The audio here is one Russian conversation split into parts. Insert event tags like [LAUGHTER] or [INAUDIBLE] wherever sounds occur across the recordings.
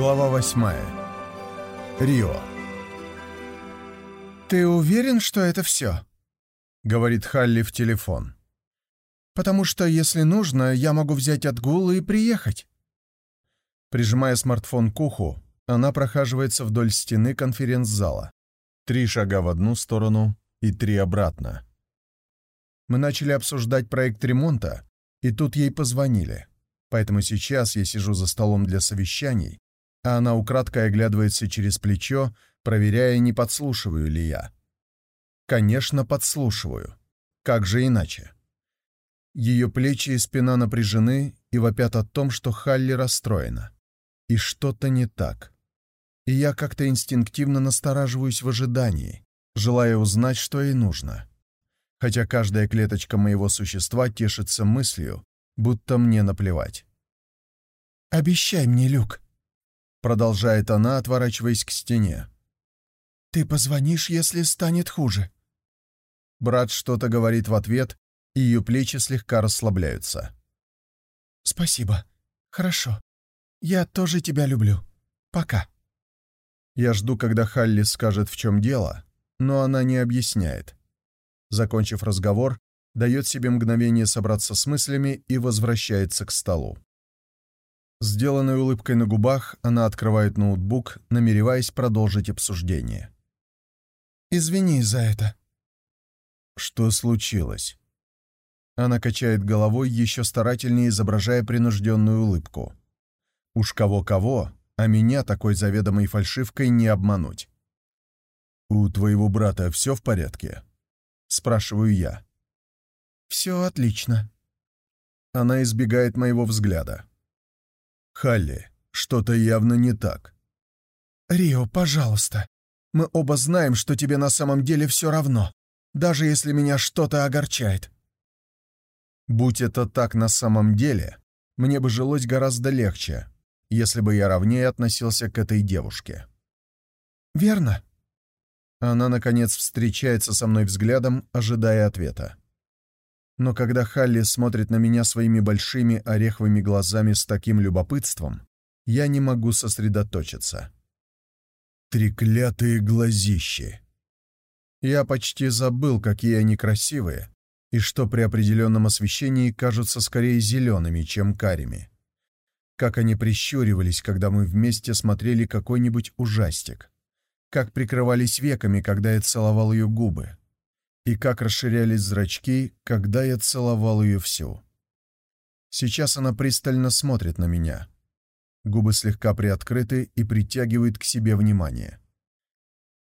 Глава восьмая. Рио. «Ты уверен, что это все?» — говорит Халли в телефон. «Потому что, если нужно, я могу взять отгул и приехать». Прижимая смартфон к уху, она прохаживается вдоль стены конференц-зала. Три шага в одну сторону и три обратно. Мы начали обсуждать проект ремонта, и тут ей позвонили. Поэтому сейчас я сижу за столом для совещаний, а она украдкой оглядывается через плечо, проверяя, не подслушиваю ли я. Конечно, подслушиваю. Как же иначе? Ее плечи и спина напряжены и вопят о том, что Халли расстроена. И что-то не так. И я как-то инстинктивно настораживаюсь в ожидании, желая узнать, что ей нужно. Хотя каждая клеточка моего существа тешится мыслью, будто мне наплевать. «Обещай мне, Люк», — продолжает она, отворачиваясь к стене. «Ты позвонишь, если станет хуже». Брат что-то говорит в ответ, и ее плечи слегка расслабляются. «Спасибо. Хорошо. Я тоже тебя люблю. Пока». Я жду, когда Халли скажет, в чем дело, но она не объясняет. Закончив разговор, дает себе мгновение собраться с мыслями и возвращается к столу. Сделанной улыбкой на губах, она открывает ноутбук, намереваясь продолжить обсуждение. «Извини за это». «Что случилось?» Она качает головой, еще старательнее изображая принужденную улыбку. Уж кого-кого, а меня такой заведомой фальшивкой не обмануть. «У твоего брата все в порядке?» — спрашиваю я. «Все отлично». Она избегает моего взгляда. «Халли, что-то явно не так». «Рио, пожалуйста. Мы оба знаем, что тебе на самом деле все равно, даже если меня что-то огорчает». Будь это так на самом деле, мне бы жилось гораздо легче, если бы я ровнее относился к этой девушке. «Верно?» Она, наконец, встречается со мной взглядом, ожидая ответа. Но когда Халли смотрит на меня своими большими ореховыми глазами с таким любопытством, я не могу сосредоточиться. Треклятые глазищи! Я почти забыл, какие они красивые, и что при определенном освещении кажутся скорее зелеными, чем карими. Как они прищуривались, когда мы вместе смотрели какой-нибудь ужастик. Как прикрывались веками, когда я целовал ее губы и как расширялись зрачки, когда я целовал ее всю. Сейчас она пристально смотрит на меня. Губы слегка приоткрыты и притягивают к себе внимание.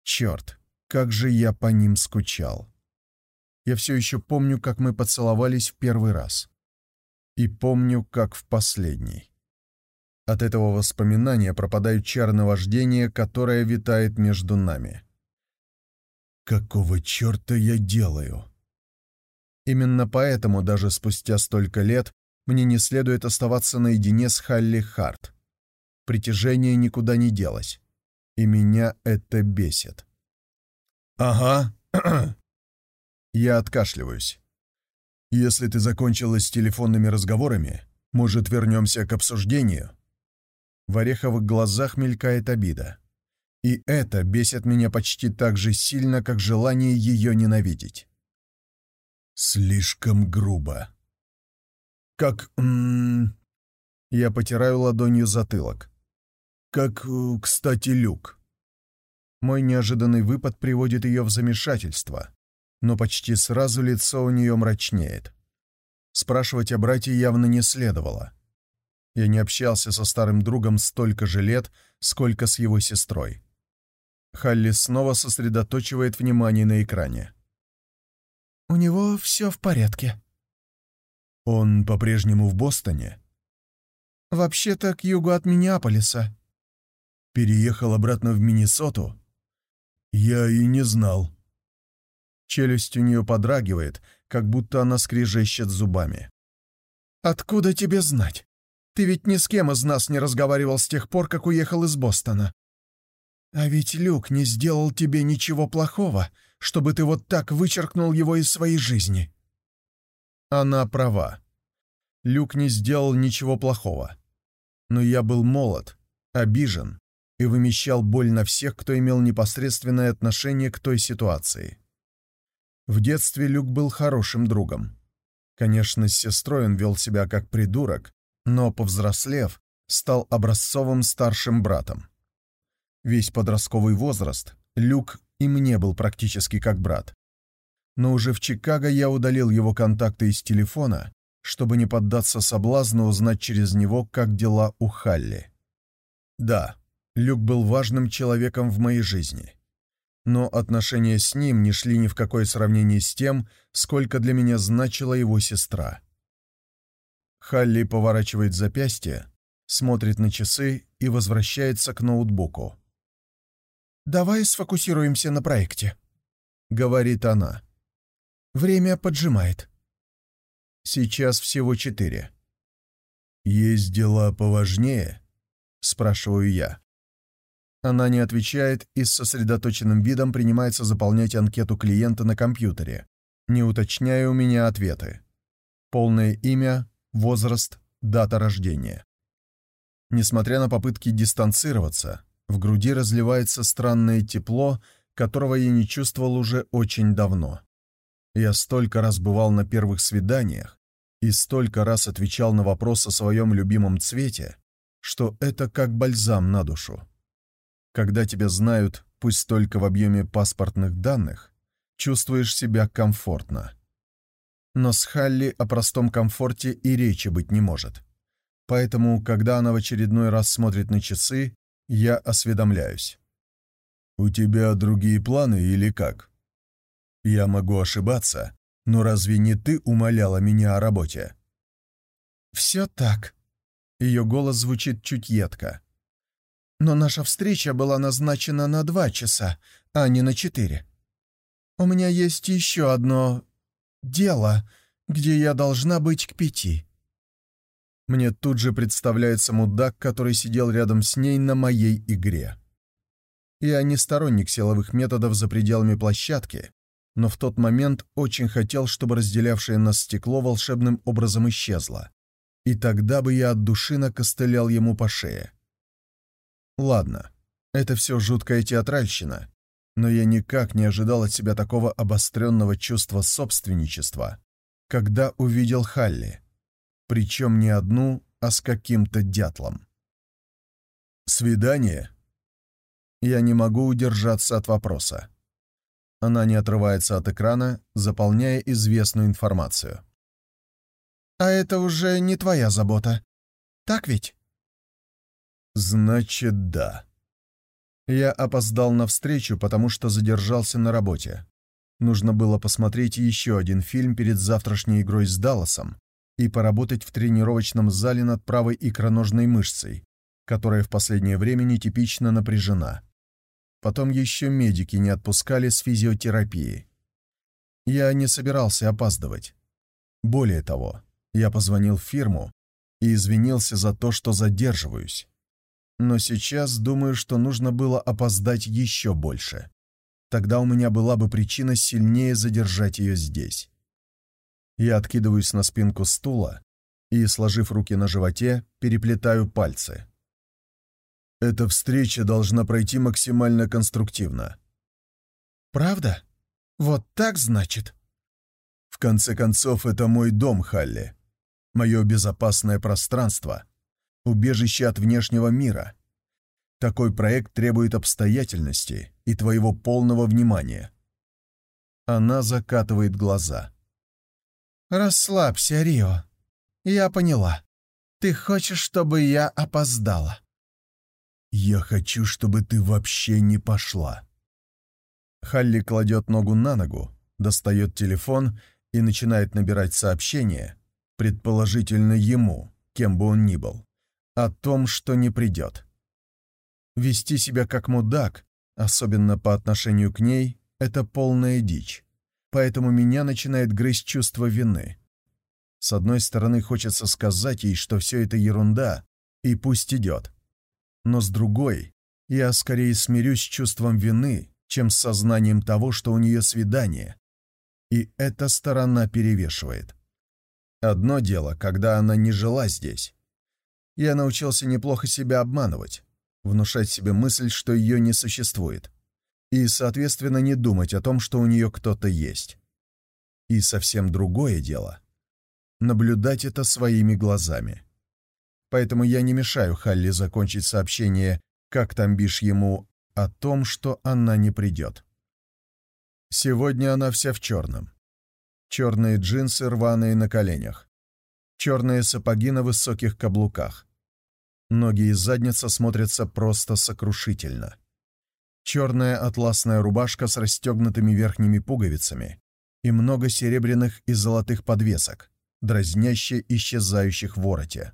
Черт, как же я по ним скучал. Я все еще помню, как мы поцеловались в первый раз. И помню, как в последний. От этого воспоминания пропадает чар наваждения, которое витает между нами. Какого черта я делаю? Именно поэтому даже спустя столько лет мне не следует оставаться наедине с Халли Харт. Притяжение никуда не делось, и меня это бесит. «Ага». [CLEARS THROAT] я откашливаюсь. «Если ты закончила с телефонными разговорами, может, вернемся к обсуждению?» В ореховых глазах мелькает обида. И это бесит меня почти так же сильно, как желание ее ненавидеть. Слишком грубо. Как... М -м, я потираю ладонью затылок. Как, э, кстати, люк. Мой неожиданный выпад приводит ее в замешательство, но почти сразу лицо у нее мрачнеет. Спрашивать о брате явно не следовало. Я не общался со старым другом столько же лет, сколько с его сестрой. Халли снова сосредоточивает внимание на экране. «У него все в порядке». «Он по-прежнему в Бостоне?» «Вообще-то к югу от Миннеаполиса». «Переехал обратно в Миннесоту?» «Я и не знал». Челюсть у нее подрагивает, как будто она скрежещет зубами. «Откуда тебе знать? Ты ведь ни с кем из нас не разговаривал с тех пор, как уехал из Бостона. А ведь Люк не сделал тебе ничего плохого, чтобы ты вот так вычеркнул его из своей жизни. Она права. Люк не сделал ничего плохого. Но я был молод, обижен и вымещал боль на всех, кто имел непосредственное отношение к той ситуации. В детстве Люк был хорошим другом. Конечно, с сестрой он вел себя как придурок, но, повзрослев, стал образцовым старшим братом. Весь подростковый возраст Люк и мне был практически как брат. Но уже в Чикаго я удалил его контакты из телефона, чтобы не поддаться соблазну узнать через него, как дела у Халли. Да, Люк был важным человеком в моей жизни. Но отношения с ним не шли ни в какое сравнение с тем, сколько для меня значила его сестра. Халли поворачивает запястье, смотрит на часы и возвращается к ноутбуку. «Давай сфокусируемся на проекте», — говорит она. «Время поджимает». Сейчас всего четыре. «Есть дела поважнее?» — спрашиваю я. Она не отвечает и с сосредоточенным видом принимается заполнять анкету клиента на компьютере, не уточняя у меня ответы. Полное имя, возраст, дата рождения. Несмотря на попытки дистанцироваться, в груди разливается странное тепло, которого я не чувствовал уже очень давно. Я столько раз бывал на первых свиданиях и столько раз отвечал на вопрос о своем любимом цвете, что это как бальзам на душу. Когда тебя знают, пусть только в объеме паспортных данных, чувствуешь себя комфортно. Но с Халли о простом комфорте и речи быть не может. Поэтому, когда она в очередной раз смотрит на часы, я осведомляюсь. «У тебя другие планы или как?» «Я могу ошибаться, но разве не ты умоляла меня о работе?» «Все так». Ее голос звучит чуть едко. «Но наша встреча была назначена на два часа, а не на четыре. У меня есть еще одно дело, где я должна быть к пяти. Мне тут же представляется мудак, который сидел рядом с ней на моей игре. Я не сторонник силовых методов за пределами площадки, но в тот момент очень хотел, чтобы разделявшее нас стекло волшебным образом исчезло. И тогда бы я от души накостылял ему по шее. Ладно, это все жуткая театральщина, но я никак не ожидал от себя такого обостренного чувства собственничества, когда увидел Халли — причем не одну, а с каким-то дятлом. «Свидание?» Я не могу удержаться от вопроса. Она не отрывается от экрана, заполняя известную информацию. «А это уже не твоя забота. Так ведь?» «Значит, да». Я опоздал на встречу, потому что задержался на работе. Нужно было посмотреть еще один фильм перед завтрашней игрой с Далласом, и поработать в тренировочном зале над правой икроножной мышцей, которая в последнее время нетипично напряжена. Потом еще медики не отпускали с физиотерапии. Я не собирался опаздывать. Более того, я позвонил в фирму и извинился за то, что задерживаюсь. Но сейчас думаю, что нужно было опоздать еще больше. Тогда у меня была бы причина сильнее задержать ее здесь. Я откидываюсь на спинку стула и, сложив руки на животе, переплетаю пальцы. Эта встреча должна пройти максимально конструктивно. «Правда? Вот так, значит?» В конце концов, это мой дом, Халли. Мое безопасное пространство. Убежище от внешнего мира. Такой проект требует обстоятельности и твоего полного внимания. Она закатывает глаза. «Расслабься, Рио. Я поняла. Ты хочешь, чтобы я опоздала?» «Я хочу, чтобы ты вообще не пошла». Халли кладет ногу на ногу, достает телефон и начинает набирать сообщение, предположительно ему, кем бы он ни был, о том, что не придет. Вести себя как мудак, особенно по отношению к ней, это полная дичь поэтому меня начинает грызть чувство вины. С одной стороны, хочется сказать ей, что все это ерунда, и пусть идет. Но с другой, я скорее смирюсь с чувством вины, чем с сознанием того, что у нее свидание. И эта сторона перевешивает. Одно дело, когда она не жила здесь. Я научился неплохо себя обманывать, внушать себе мысль, что ее не существует, и, соответственно, не думать о том, что у нее кто-то есть. И совсем другое дело — наблюдать это своими глазами. Поэтому я не мешаю Халли закончить сообщение, как там бишь ему, о том, что она не придет. Сегодня она вся в черном. Черные джинсы, рваные на коленях. Черные сапоги на высоких каблуках. Ноги и задница смотрятся просто сокрушительно. Черная атласная рубашка с расстегнутыми верхними пуговицами и много серебряных и золотых подвесок, дразняще исчезающих в вороте.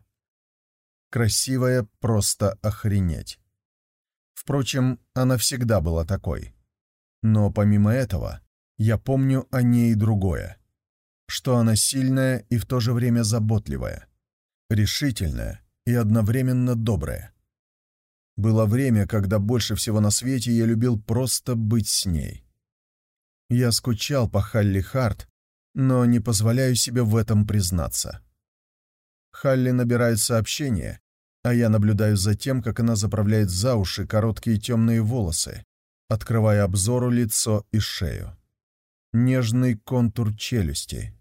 Красивая просто охренеть. Впрочем, она всегда была такой. Но помимо этого, я помню о ней другое. Что она сильная и в то же время заботливая, решительная и одновременно добрая. Было время, когда больше всего на свете я любил просто быть с ней. Я скучал по Халли Харт, но не позволяю себе в этом признаться. Халли набирает сообщение, а я наблюдаю за тем, как она заправляет за уши короткие темные волосы, открывая обзору лицо и шею. Нежный контур челюсти,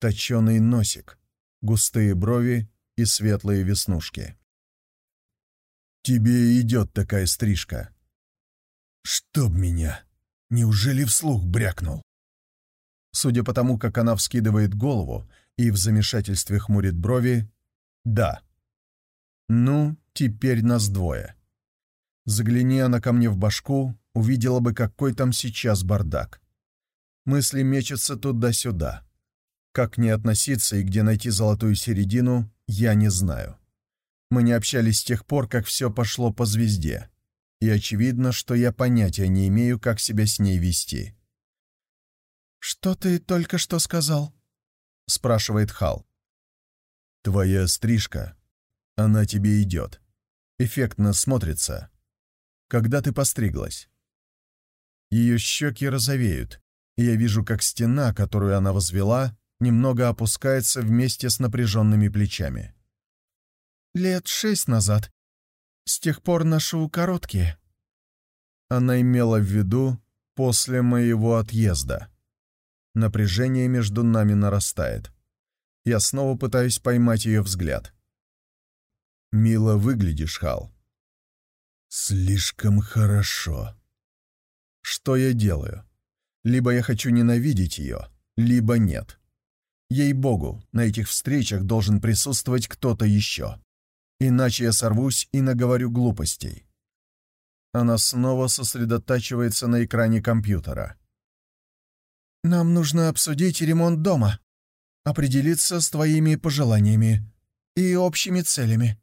точеный носик, густые брови и светлые веснушки. «Тебе идет такая стрижка». «Чтоб меня! Неужели вслух брякнул?» Судя по тому, как она вскидывает голову и в замешательстве хмурит брови, «да». «Ну, теперь нас двое». Загляни она ко мне в башку, увидела бы, какой там сейчас бардак. Мысли мечутся туда-сюда. Как не относиться и где найти золотую середину, я не знаю. Мы не общались с тех пор, как все пошло по звезде. И очевидно, что я понятия не имею, как себя с ней вести. «Что ты только что сказал?» — спрашивает Хал. «Твоя стрижка. Она тебе идет. Эффектно смотрится. Когда ты постриглась?» Ее щеки розовеют, и я вижу, как стена, которую она возвела, немного опускается вместе с напряженными плечами. «Лет шесть назад. С тех пор ношу короткие». Она имела в виду после моего отъезда. Напряжение между нами нарастает. Я снова пытаюсь поймать ее взгляд. «Мило выглядишь, Хал». «Слишком хорошо», что я делаю? Либо я хочу ненавидеть ее, либо нет. Ей-богу, на этих встречах должен присутствовать кто-то еще. Иначе я сорвусь и наговорю глупостей. Она снова сосредотачивается на экране компьютера. «Нам нужно обсудить ремонт дома, определиться с твоими пожеланиями и общими целями».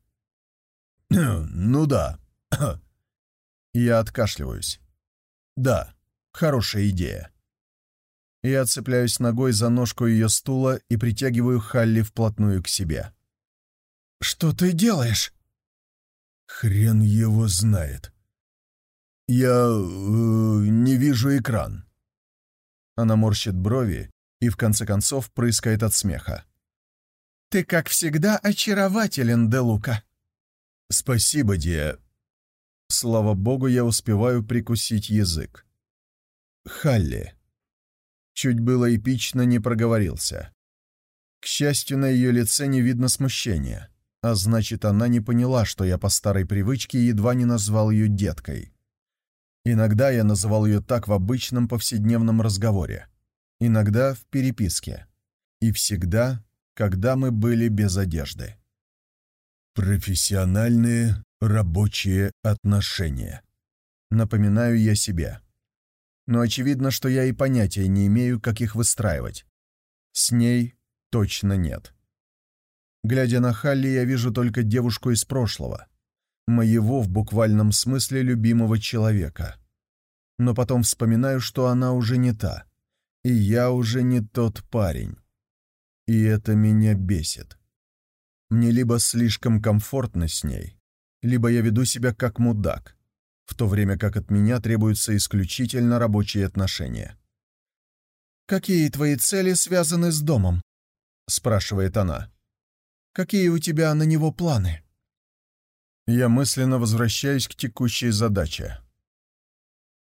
[CLEARS THROAT] «Ну да». [CLEARS THROAT] Я откашливаюсь. Да, хорошая идея. Я отцепляюсь ногой за ножку ее стула и притягиваю Халли вплотную к себе. «Что ты делаешь?» «Хрен его знает. Я э, не вижу экран». Она морщит брови и в конце концов прыскает от смеха. «Ты, как всегда, очарователен, Де Лука». «Спасибо, Ди. Слава богу, я успеваю прикусить язык. Халли. Чуть было эпично не проговорился. К счастью, на ее лице не видно смущения, а значит, она не поняла, что я по старой привычке едва не назвал ее деткой. Иногда я называл ее так в обычном повседневном разговоре, иногда в переписке, и всегда, когда мы были без одежды. «Профессиональные рабочие отношения. Напоминаю я себе. Но очевидно, что я и понятия не имею, как их выстраивать. С ней точно нет. Глядя на Халли, я вижу только девушку из прошлого. Моего в буквальном смысле любимого человека. Но потом вспоминаю, что она уже не та. И я уже не тот парень. И это меня бесит. Мне либо слишком комфортно с ней, либо я веду себя как мудак, в то время как от меня требуются исключительно рабочие отношения. «Какие твои цели связаны с домом?» — спрашивает она. «Какие у тебя на него планы?» Я мысленно возвращаюсь к текущей задаче.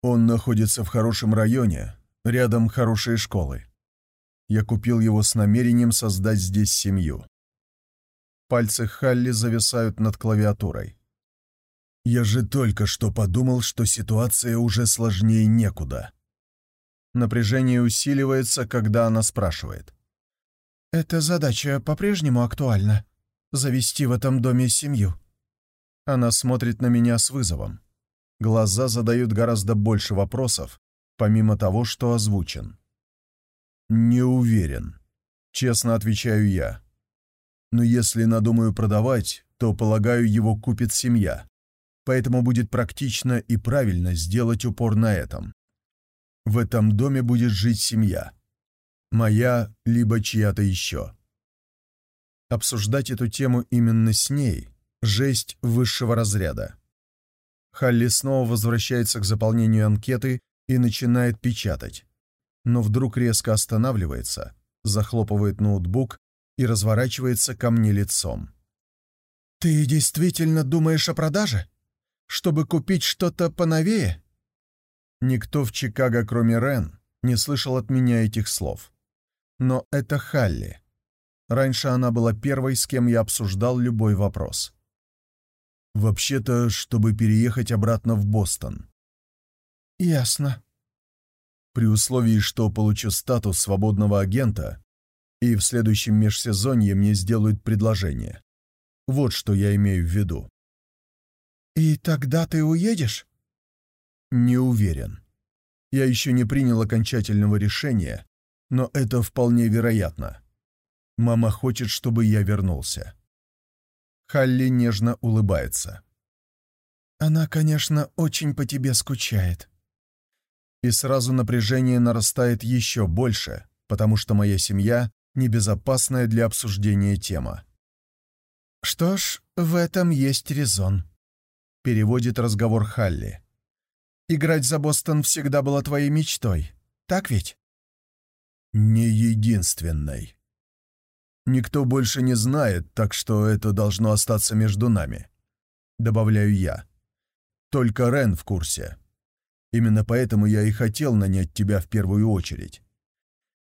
Он находится в хорошем районе, рядом хорошие школы. Я купил его с намерением создать здесь семью. Пальцы Халли зависают над клавиатурой. Я же только что подумал, что ситуация уже сложнее некуда. Напряжение усиливается, когда она спрашивает. «Эта задача по-прежнему актуальна? Завести в этом доме семью?» Она смотрит на меня с вызовом. Глаза задают гораздо больше вопросов, помимо того, что озвучен. «Не уверен», — честно отвечаю я. «Но если надумаю продавать, то, полагаю, его купит семья. Поэтому будет практично и правильно сделать упор на этом. В этом доме будет жить семья. Моя, либо чья-то еще. Обсуждать эту тему именно с ней — жесть высшего разряда. Халли снова возвращается к заполнению анкеты и начинает печатать. Но вдруг резко останавливается, захлопывает ноутбук и разворачивается ко мне лицом. «Ты действительно думаешь о продаже? Чтобы купить что-то поновее?» Никто в Чикаго, кроме Рен, не слышал от меня этих слов. Но это Халли. Раньше она была первой, с кем я обсуждал любой вопрос. Вообще-то, чтобы переехать обратно в Бостон. Ясно. При условии, что получу статус свободного агента, и в следующем межсезонье мне сделают предложение. Вот что я имею в виду. «И тогда ты уедешь?» Не уверен. Я еще не принял окончательного решения, но это вполне вероятно. Мама хочет, чтобы я вернулся. Халли нежно улыбается. «Она, конечно, очень по тебе скучает». И сразу напряжение нарастает еще больше, потому что моя семья — небезопасная для обсуждения тема. «Что ж, в этом есть резон», — переводит разговор Халли. Играть за Бостон всегда была твоей мечтой, так ведь?» «Не единственной. Никто больше не знает, так что это должно остаться между нами», — добавляю я. «Только Рен в курсе. Именно поэтому я и хотел нанять тебя в первую очередь.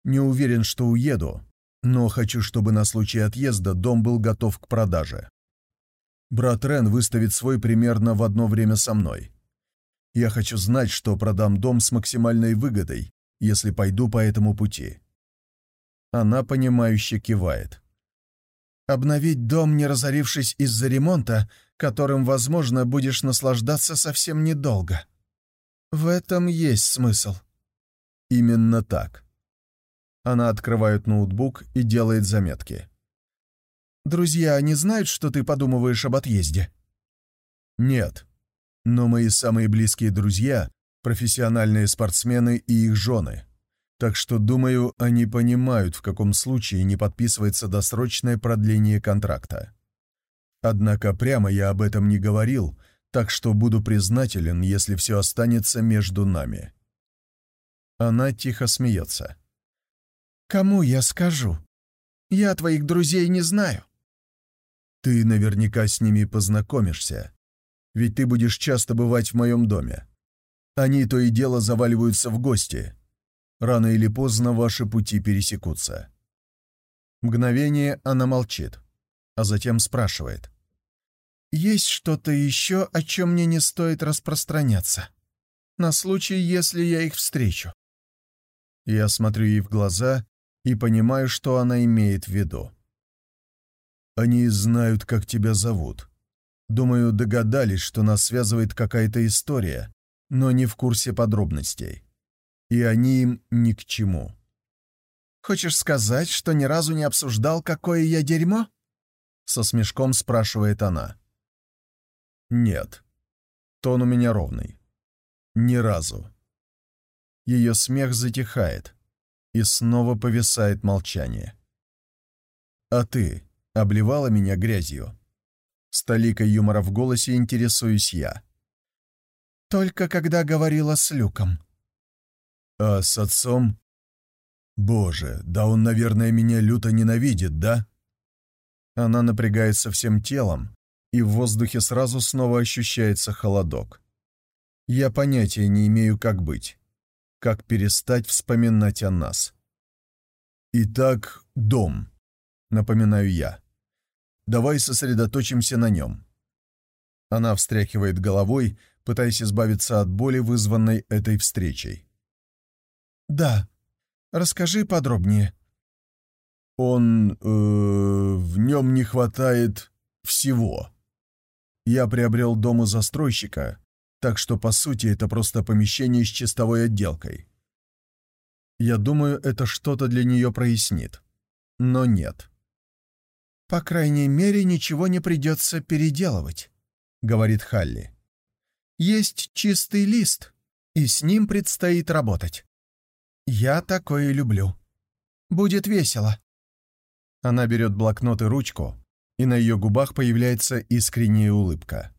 Не уверен, что уеду, но хочу, чтобы на случай отъезда дом был готов к продаже. Брат Рен выставит свой примерно в одно время со мной. Я хочу знать, что продам дом с максимальной выгодой, если пойду по этому пути». Она, понимающе кивает. «Обновить дом, не разорившись из-за ремонта, которым, возможно, будешь наслаждаться совсем недолго. В этом есть смысл». «Именно так». Она открывает ноутбук и делает заметки. «Друзья не знают, что ты подумываешь об отъезде?» «Нет», но мои самые близкие друзья — профессиональные спортсмены и их жены. Так что, думаю, они понимают, в каком случае не подписывается досрочное продление контракта. Однако прямо я об этом не говорил, так что буду признателен, если все останется между нами. Она тихо смеется. «Кому я скажу? Я твоих друзей не знаю». «Ты наверняка с ними познакомишься ведь ты будешь часто бывать в моем доме. Они то и дело заваливаются в гости. Рано или поздно ваши пути пересекутся». Мгновение она молчит, а затем спрашивает. «Есть что-то еще, о чем мне не стоит распространяться? На случай, если я их встречу?» Я смотрю ей в глаза и понимаю, что она имеет в виду. «Они знают, как тебя зовут», Думаю, догадались, что нас связывает какая-то история, но не в курсе подробностей. И они им ни к чему. «Хочешь сказать, что ни разу не обсуждал, какое я дерьмо?» Со смешком спрашивает она. «Нет. Тон у меня ровный. Ни разу». Ее смех затихает, и снова повисает молчание. «А ты обливала меня грязью?» С толикой юмора в голосе интересуюсь я. «Только когда говорила с Люком». «А с отцом?» «Боже, да он, наверное, меня люто ненавидит, да?» Она напрягается всем телом, и в воздухе сразу снова ощущается холодок. Я понятия не имею, как быть, как перестать вспоминать о нас. «Итак, дом», — напоминаю я. «Давай сосредоточимся на нем». Она встряхивает головой, пытаясь избавиться от боли, вызванной этой встречей. «Да. Расскажи подробнее». «Он... Э, в нем не хватает всего. Я приобрел дом у застройщика, так что, по сути, это просто помещение с чистовой отделкой. Я думаю, это что-то для нее прояснит. Но нет. «По крайней мере, ничего не придется переделывать», — говорит Халли. «Есть чистый лист, и с ним предстоит работать. Я такое люблю. Будет весело». Она берет блокнот и ручку, и на ее губах появляется искренняя улыбка.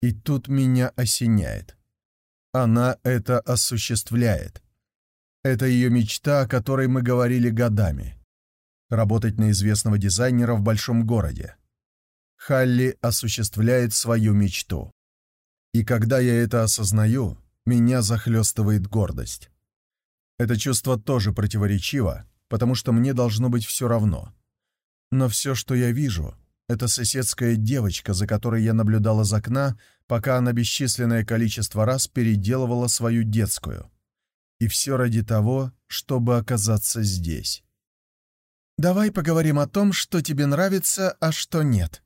И тут меня осеняет. Она это осуществляет. Это ее мечта, о которой мы говорили годами. Работать на известного дизайнера в большом городе. Халли осуществляет свою мечту. И когда я это осознаю, меня захлестывает гордость. Это чувство тоже противоречиво, потому что мне должно быть все равно. Но все, что я вижу, это соседская девочка, за которой я наблюдал из окна, пока она бесчисленное количество раз переделывала свою детскую. И все ради того, чтобы оказаться здесь. «Давай поговорим о том, что тебе нравится, а что нет».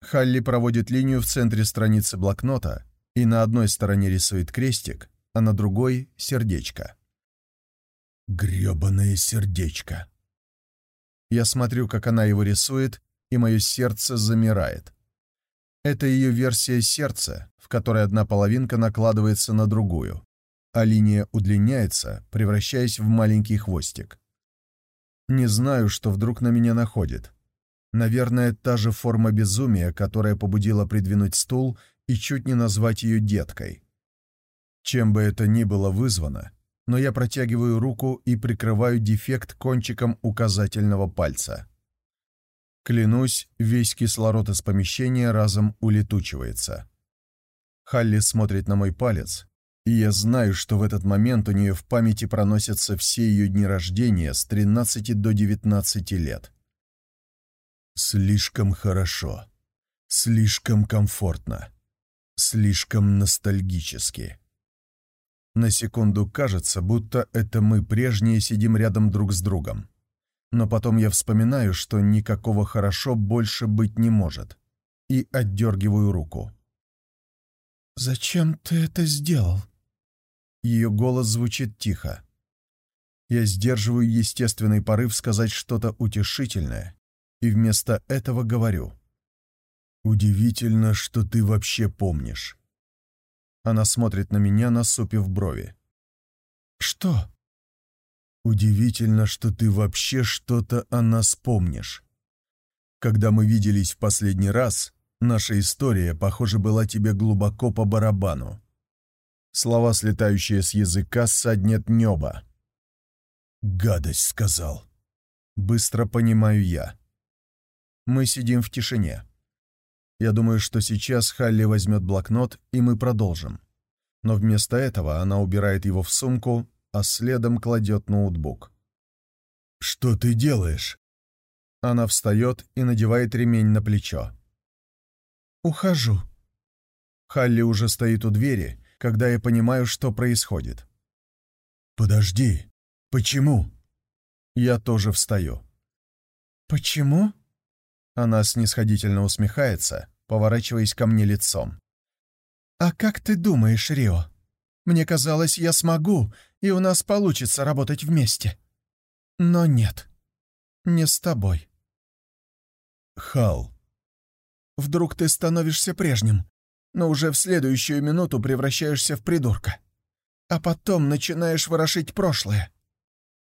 Халли проводит линию в центре страницы блокнота и на одной стороне рисует крестик, а на другой — сердечко. Грёбаное сердечко. Я смотрю, как она его рисует, и мое сердце замирает. Это ее версия сердца, в которой одна половинка накладывается на другую, а линия удлиняется, превращаясь в маленький хвостик. Не знаю, что вдруг на меня находит. Наверное, та же форма безумия, которая побудила придвинуть стул и чуть не назвать ее деткой. Чем бы это ни было вызвано, но я протягиваю руку и прикрываю дефект кончиком указательного пальца. Клянусь, весь кислород из помещения разом улетучивается. Халли смотрит на мой палец, и я знаю, что в этот момент у нее в памяти проносятся все ее дни рождения с 13 до 19 лет. Слишком хорошо, слишком комфортно, слишком ностальгически. На секунду кажется, будто это мы прежние сидим рядом друг с другом. Но потом я вспоминаю, что никакого хорошо больше быть не может, и отдергиваю руку. «Зачем ты это сделал?» Ее голос звучит тихо. Я сдерживаю естественный порыв сказать что-то утешительное, и вместо этого говорю. «Удивительно, что ты вообще помнишь». Она смотрит на меня, насупив брови. «Что?» «Удивительно, что ты вообще что-то о нас помнишь. Когда мы виделись в последний раз, наша история, похоже, была тебе глубоко по барабану. Слова, слетающие с языка, саднет небо. «Гадость», — сказал. Быстро понимаю я. Мы сидим в тишине. Я думаю, что сейчас Халли возьмет блокнот, и мы продолжим. Но вместо этого она убирает его в сумку, а следом кладет ноутбук. «Что ты делаешь?» Она встает и надевает ремень на плечо. «Ухожу». Халли уже стоит у двери, когда я понимаю, что происходит. «Подожди, почему?» Я тоже встаю. «Почему?» Она снисходительно усмехается, поворачиваясь ко мне лицом. «А как ты думаешь, Рио? Мне казалось, я смогу, и у нас получится работать вместе. Но нет, не с тобой». «Хал». «Вдруг ты становишься прежним, но уже в следующую минуту превращаешься в придурка. А потом начинаешь ворошить прошлое.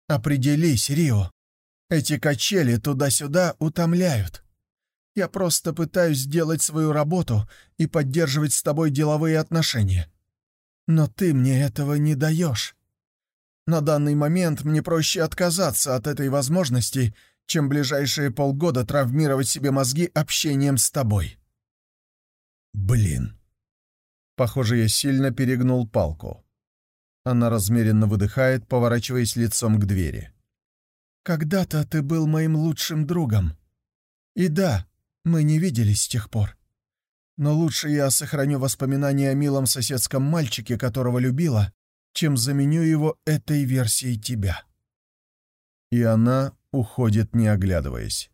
Определись, Рио. Эти качели туда-сюда утомляют. Я просто пытаюсь сделать свою работу и поддерживать с тобой деловые отношения. Но ты мне этого не даешь. На данный момент мне проще отказаться от этой возможности, чем ближайшие полгода травмировать себе мозги общением с тобой. Блин. Похоже, я сильно перегнул палку. Она размеренно выдыхает, поворачиваясь лицом к двери. «Когда-то ты был моим лучшим другом. И да, мы не виделись с тех пор. Но лучше я сохраню воспоминания о милом соседском мальчике, которого любила, чем заменю его этой версией тебя». И она уходит, не оглядываясь.